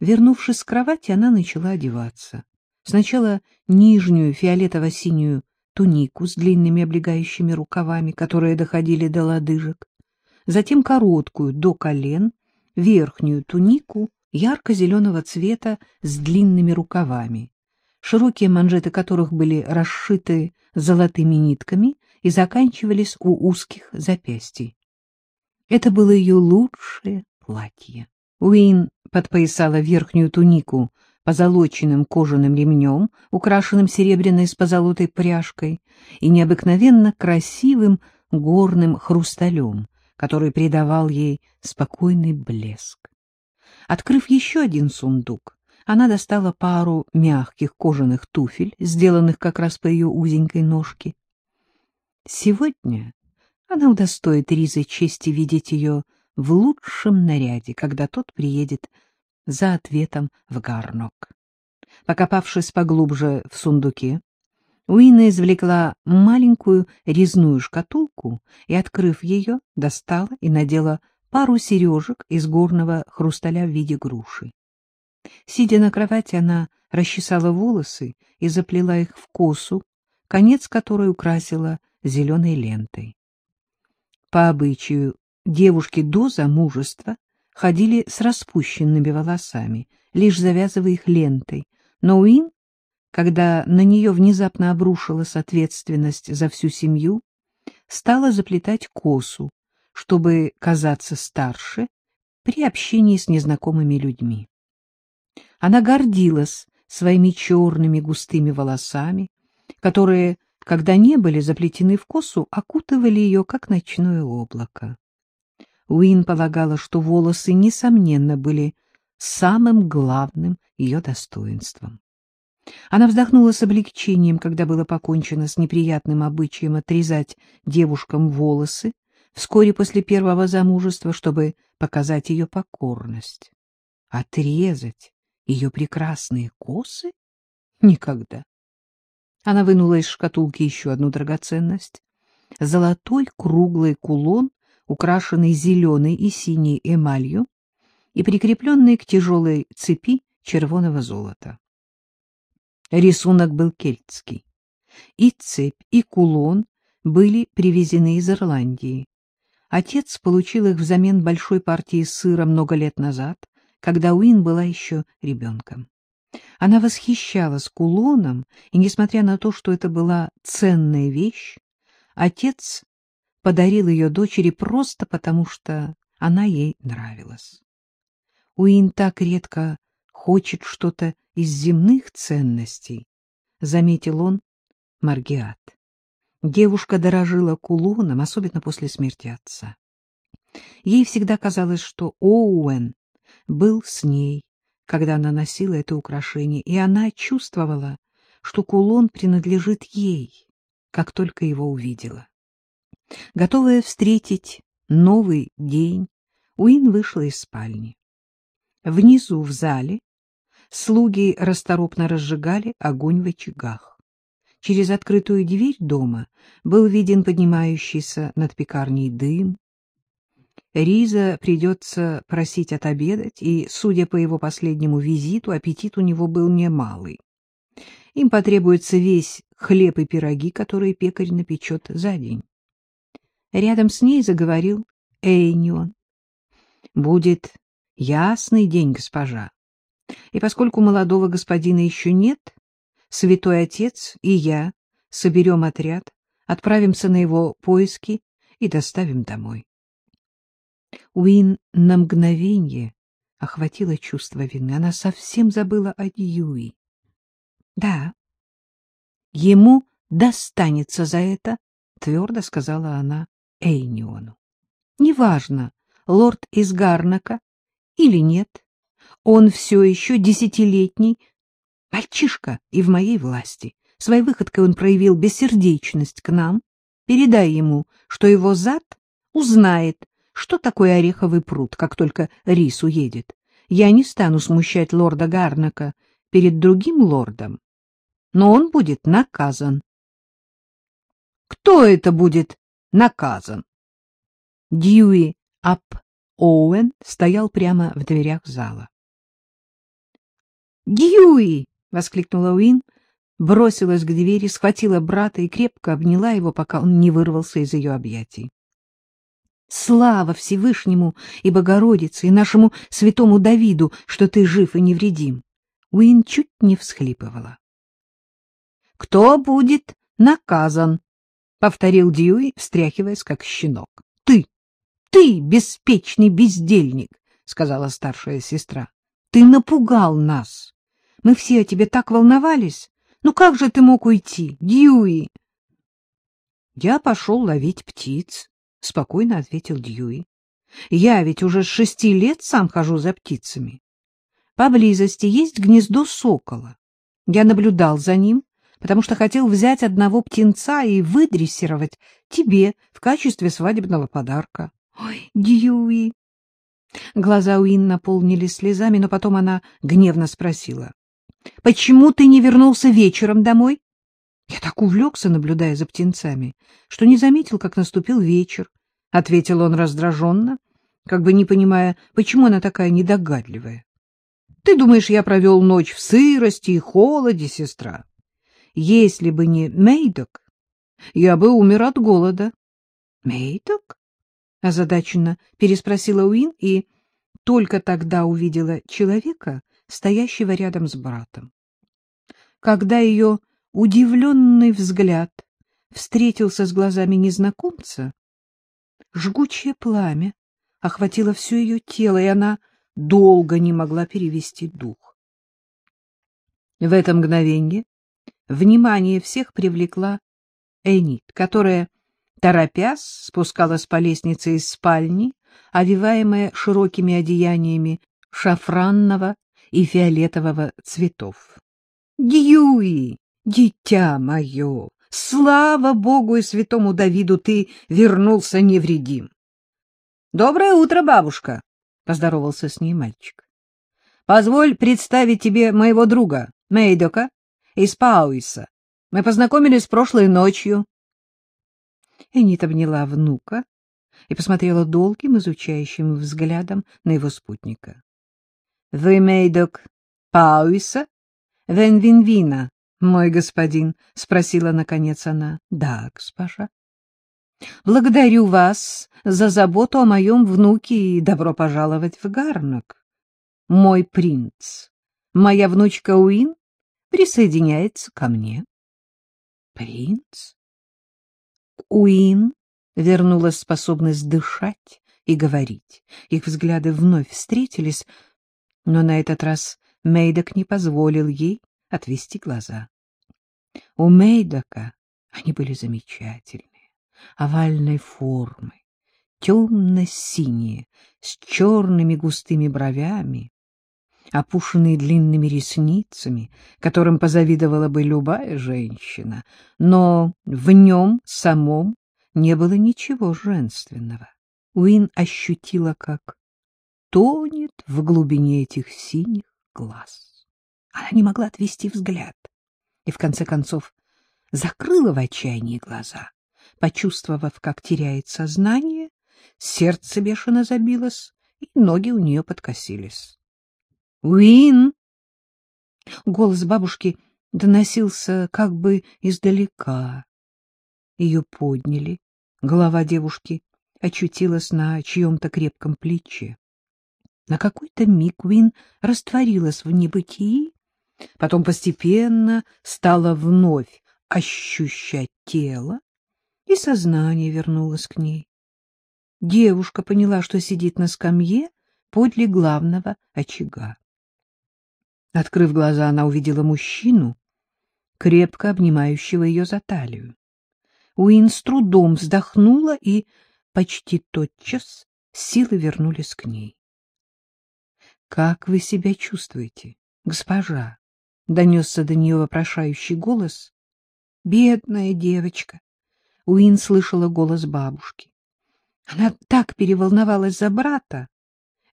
Вернувшись с кровати, она начала одеваться. Сначала нижнюю фиолетово-синюю тунику с длинными облегающими рукавами, которые доходили до лодыжек, затем короткую до колен, верхнюю тунику ярко-зеленого цвета с длинными рукавами, широкие манжеты которых были расшиты золотыми нитками и заканчивались у узких запястий. Это было ее лучшее платье. Уин подпоясала верхнюю тунику позолоченным кожаным ремнем, украшенным серебряной с позолотой пряжкой, и необыкновенно красивым горным хрусталем, который придавал ей спокойный блеск. Открыв еще один сундук, она достала пару мягких кожаных туфель, сделанных как раз по ее узенькой ножке. Сегодня она удостоит Ризы чести видеть ее в лучшем наряде, когда тот приедет за ответом в Гарнок. Покопавшись поглубже в сундуке, Уинна извлекла маленькую резную шкатулку и, открыв ее, достала и надела пару сережек из горного хрусталя в виде груши. Сидя на кровати, она расчесала волосы и заплела их в косу, конец которой украсила зеленой лентой. По обычаю девушки до замужества ходили с распущенными волосами, лишь завязывая их лентой, но Уин, когда на нее внезапно обрушилась ответственность за всю семью, стала заплетать косу, чтобы казаться старше при общении с незнакомыми людьми. Она гордилась своими черными густыми волосами, которые, когда не были заплетены в косу, окутывали ее, как ночное облако. Уин полагала, что волосы, несомненно, были самым главным ее достоинством. Она вздохнула с облегчением, когда было покончено с неприятным обычаем отрезать девушкам волосы вскоре после первого замужества, чтобы показать ее покорность. Отрезать ее прекрасные косы? Никогда. Она вынула из шкатулки еще одну драгоценность — золотой круглый кулон украшенный зеленой и синей эмалью и прикрепленный к тяжелой цепи червоного золота. Рисунок был кельтский. И цепь, и кулон были привезены из Ирландии. Отец получил их взамен большой партии сыра много лет назад, когда Уин была еще ребенком. Она восхищалась кулоном, и, несмотря на то, что это была ценная вещь, отец подарил ее дочери просто потому, что она ей нравилась. Уин так редко хочет что-то из земных ценностей, — заметил он Маргиат. Девушка дорожила кулоном, особенно после смерти отца. Ей всегда казалось, что Оуэн был с ней, когда она носила это украшение, и она чувствовала, что кулон принадлежит ей, как только его увидела. Готовая встретить новый день, Уин вышла из спальни. Внизу, в зале, слуги расторопно разжигали огонь в очагах. Через открытую дверь дома был виден поднимающийся над пекарней дым. Риза придется просить отобедать, и, судя по его последнему визиту, аппетит у него был немалый. Им потребуется весь хлеб и пироги, которые пекарь напечет за день. Рядом с ней заговорил Эйнион. «Будет ясный день, госпожа. И поскольку молодого господина еще нет, святой отец и я соберем отряд, отправимся на его поиски и доставим домой». Уин на мгновение охватило чувство вины. Она совсем забыла о Дьюи. Да, ему достанется за это, — твердо сказала она Эйниону. Неважно, лорд из Гарнака или нет, он все еще десятилетний мальчишка и в моей власти. Своей выходкой он проявил бессердечность к нам. Передай ему, что его зад узнает, что такое ореховый пруд, как только Рис уедет. Я не стану смущать лорда Гарнака перед другим лордом, но он будет наказан. — Кто это будет наказан. Дьюи Ап Оуэн стоял прямо в дверях зала. Дьюи! — воскликнула Уин, бросилась к двери, схватила брата и крепко обняла его, пока он не вырвался из ее объятий. Слава Всевышнему и Богородице, и нашему святому Давиду, что ты жив и невредим! Уин чуть не всхлипывала. — Кто будет наказан? — повторил Дьюи, встряхиваясь, как щенок. — Ты! Ты, беспечный бездельник! — сказала старшая сестра. — Ты напугал нас! Мы все о тебе так волновались. Ну как же ты мог уйти, Дьюи? — Я пошел ловить птиц, — спокойно ответил Дьюи. — Я ведь уже с шести лет сам хожу за птицами. Поблизости есть гнездо сокола. Я наблюдал за ним, потому что хотел взять одного птенца и выдрессировать тебе в качестве свадебного подарка. Ой, Дьюи! Глаза Уин наполнились слезами, но потом она гневно спросила. — Почему ты не вернулся вечером домой? Я так увлекся, наблюдая за птенцами, что не заметил, как наступил вечер, — ответил он раздраженно, как бы не понимая, почему она такая недогадливая. — Ты думаешь, я провел ночь в сырости и холоде, сестра? Если бы не Мейдок, я бы умер от голода. — Мейдок? — озадаченно переспросила Уин и только тогда увидела человека, стоящего рядом с братом. Когда ее удивленный взгляд встретился с глазами незнакомца, жгучее пламя охватило все ее тело, и она долго не могла перевести дух. В это мгновенье внимание всех привлекла Энит, которая, торопясь, спускалась по лестнице из спальни, овиваемая широкими одеяниями шафранного и фиолетового цветов. Дьюи, дитя мое, слава Богу и святому Давиду, ты вернулся невредим. — Доброе утро, бабушка, — поздоровался с ней мальчик. — Позволь представить тебе моего друга, Мейдока, из Пауиса. Мы познакомились прошлой ночью. Энит обняла внука и посмотрела долгим, изучающим взглядом на его спутника. — Вы, Мейдок, Пауиса? — Венвинвина, мой господин, — спросила наконец она. — Да, госпожа. — Благодарю вас за заботу о моем внуке и добро пожаловать в Гарнок. Мой принц, моя внучка Уин присоединяется ко мне. — Принц? Уин вернулась способность дышать и говорить. Их взгляды вновь встретились, но на этот раз Мейдок не позволил ей отвести глаза. У Мейдока они были замечательные, овальной формы, темно-синие, с черными густыми бровями, опушенные длинными ресницами, которым позавидовала бы любая женщина, но в нем самом не было ничего женственного. Уин ощутила, как тонет в глубине этих синих глаз. Она не могла отвести взгляд и, в конце концов, закрыла в отчаянии глаза. Почувствовав, как теряет сознание, сердце бешено забилось, и ноги у нее подкосились. «Уин!» Голос бабушки доносился как бы издалека. Ее подняли, голова девушки очутилась на чьем-то крепком плече. На какой-то миг Уин растворилась в небытии, потом постепенно стала вновь ощущать тело, и сознание вернулось к ней. Девушка поняла, что сидит на скамье подле главного очага. Открыв глаза, она увидела мужчину, крепко обнимающего ее за талию. Уин с трудом вздохнула, и почти тотчас силы вернулись к ней. — Как вы себя чувствуете, госпожа? — донесся до нее вопрошающий голос. — Бедная девочка! Уин слышала голос бабушки. Она так переволновалась за брата.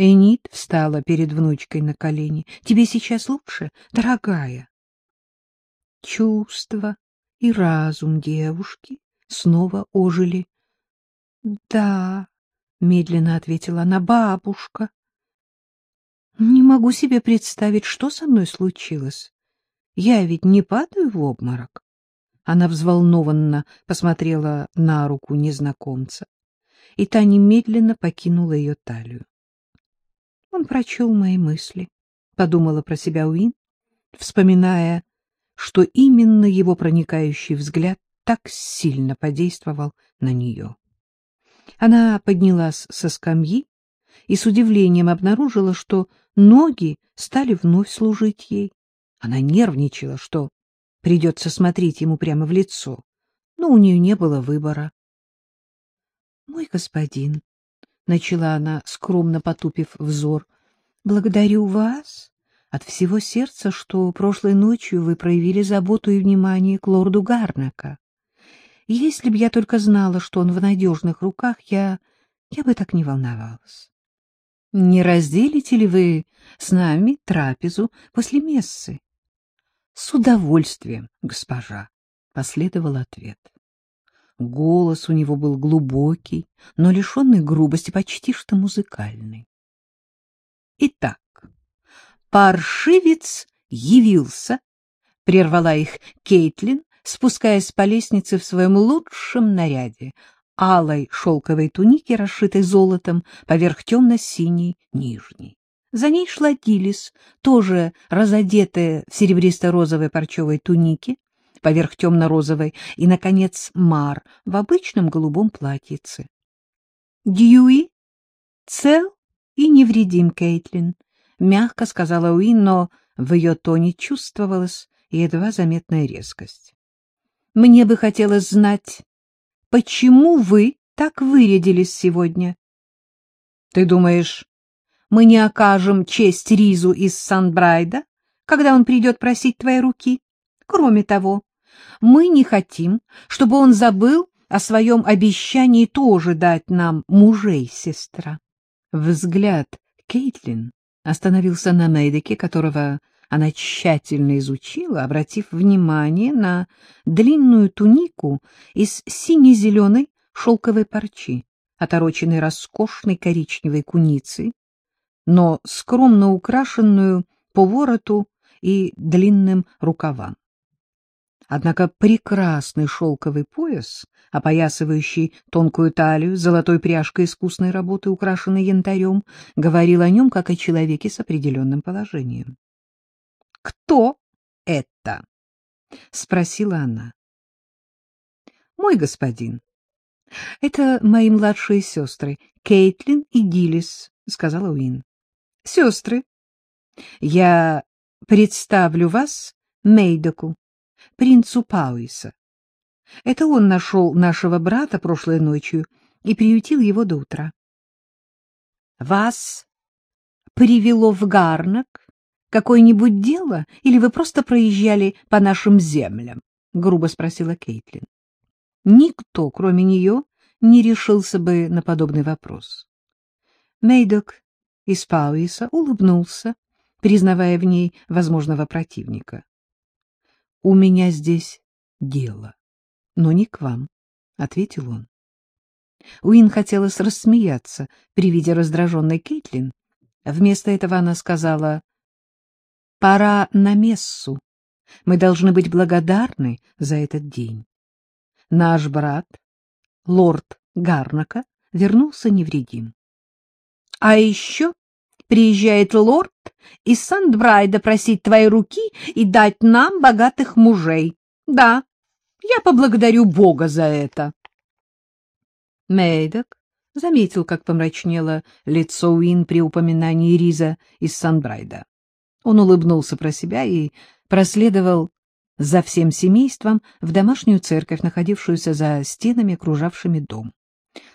Энит встала перед внучкой на колени. — Тебе сейчас лучше, дорогая? Чувства и разум девушки снова ожили. — Да, — медленно ответила она, — бабушка. Не могу себе представить, что со мной случилось. Я ведь не падаю в обморок. Она взволнованно посмотрела на руку незнакомца, и та немедленно покинула ее талию. Он прочел мои мысли, подумала про себя Уин, вспоминая, что именно его проникающий взгляд так сильно подействовал на нее. Она поднялась со скамьи и с удивлением обнаружила, что ноги стали вновь служить ей. Она нервничала, что придется смотреть ему прямо в лицо, но у нее не было выбора. — Мой господин, — начала она, скромно потупив взор, — благодарю вас от всего сердца, что прошлой ночью вы проявили заботу и внимание к лорду Гарнака. Если б я только знала, что он в надежных руках, я... я бы так не волновалась. Не разделите ли вы с нами трапезу после мессы? — С удовольствием, госпожа, — последовал ответ. Голос у него был глубокий, но лишенный грубости, почти что музыкальный. Итак, паршивец явился, — прервала их Кейтлин, спускаясь по лестнице в своем лучшем наряде, алой шелковой туники, расшитой золотом, поверх темно-синей нижней. За ней шла Дилис, тоже разодетая в серебристо-розовой парчевой тунике, поверх темно-розовой, и, наконец, Мар в обычном голубом платьице. — Дьюи, цел и невредим, Кейтлин, — мягко сказала Уин, но в ее тоне чувствовалась едва заметная резкость. — Мне бы хотелось знать, почему вы так вырядились сегодня? — Ты думаешь, мы не окажем честь Ризу из Санбрайда, когда он придет просить твоей руки? Кроме того, мы не хотим, чтобы он забыл о своем обещании тоже дать нам мужей, сестра. Взгляд Кейтлин остановился на Мэдеке, которого она тщательно изучила, обратив внимание на длинную тунику из сине-зеленой шелковой парчи, отороченной роскошной коричневой куницей, но скромно украшенную по вороту и длинным рукавам. Однако прекрасный шелковый пояс, опоясывающий тонкую талию, золотой пряжкой искусной работы, украшенной янтарем, говорил о нем как о человеке с определенным положением. — Кто это? — спросила она. — Мой господин. — Это мои младшие сестры, Кейтлин и Дилис, — сказала Уин. — Сестры, я представлю вас Мейдоку, принцу Пауиса. Это он нашел нашего брата прошлой ночью и приютил его до утра. — Вас привело в Гарнак какое-нибудь дело, или вы просто проезжали по нашим землям? — грубо спросила Кейтлин. Никто, кроме нее, не решился бы на подобный вопрос. Мейдок из Пауиса улыбнулся, признавая в ней возможного противника. — У меня здесь дело, но не к вам, — ответил он. Уин хотелось рассмеяться при виде раздраженной Кейтлин. Вместо этого она сказала Пора на мессу. Мы должны быть благодарны за этот день. Наш брат, лорд Гарнака, вернулся невредим. А еще приезжает лорд из Сандбрайда просить твоей руки и дать нам богатых мужей. Да, я поблагодарю Бога за это. Мейдок заметил, как помрачнело лицо Уин при упоминании Риза из Санбрайда. Он улыбнулся про себя и проследовал за всем семейством в домашнюю церковь, находившуюся за стенами, окружавшими дом.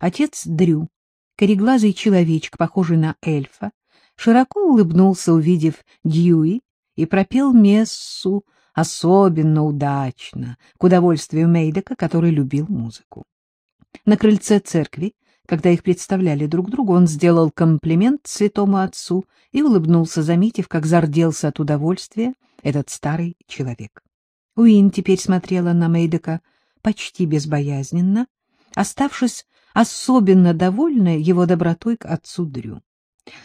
Отец Дрю, кореглазый человечек, похожий на эльфа, широко улыбнулся, увидев Дьюи, и пропел мессу особенно удачно, к удовольствию Мейдека, который любил музыку. На крыльце церкви когда их представляли друг другу, он сделал комплимент святому отцу и улыбнулся, заметив, как зарделся от удовольствия этот старый человек. Уин теперь смотрела на Мейдека почти безбоязненно, оставшись особенно довольной его добротой к отцу Дрю.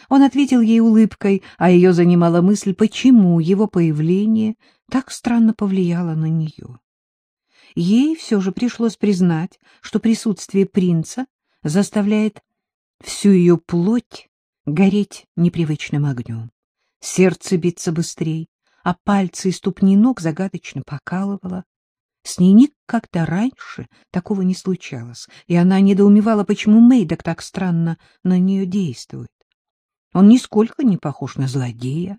Он ответил ей улыбкой, а ее занимала мысль, почему его появление так странно повлияло на нее. Ей все же пришлось признать, что присутствие принца заставляет всю ее плоть гореть непривычным огнем. Сердце биться быстрее, а пальцы и ступни ног загадочно покалывало. С ней никогда раньше такого не случалось, и она недоумевала, почему Мейдок так странно на нее действует. Он нисколько не похож на злодея.